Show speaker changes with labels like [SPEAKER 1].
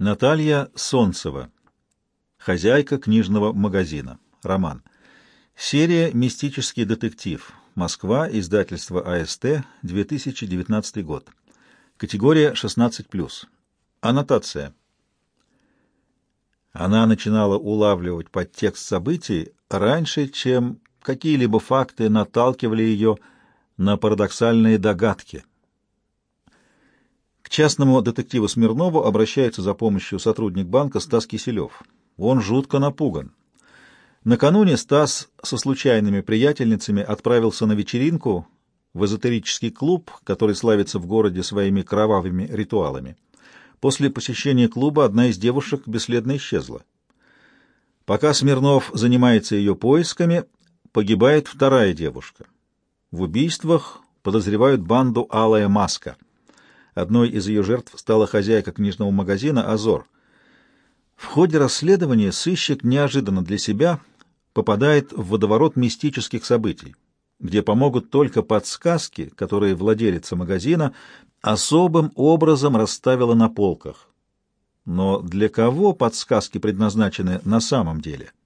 [SPEAKER 1] Наталья Солнцева. Хозяйка книжного магазина. Роман. Серия «Мистический детектив». Москва. Издательство АСТ. 2019 год. Категория 16+. Аннотация. Она начинала улавливать подтекст событий раньше, чем какие-либо факты наталкивали ее на парадоксальные догадки. Частному детективу Смирнову обращается за помощью сотрудник банка Стас Киселев. Он жутко напуган. Накануне Стас со случайными приятельницами отправился на вечеринку в эзотерический клуб, который славится в городе своими кровавыми ритуалами. После посещения клуба одна из девушек бесследно исчезла. Пока Смирнов занимается ее поисками, погибает вторая девушка. В убийствах подозревают банду «Алая маска». Одной из ее жертв стала хозяйка книжного магазина «Азор». В ходе расследования сыщик неожиданно для себя попадает в водоворот мистических событий, где помогут только подсказки, которые владелица магазина особым образом расставила на полках. Но для кого подсказки предназначены на самом деле –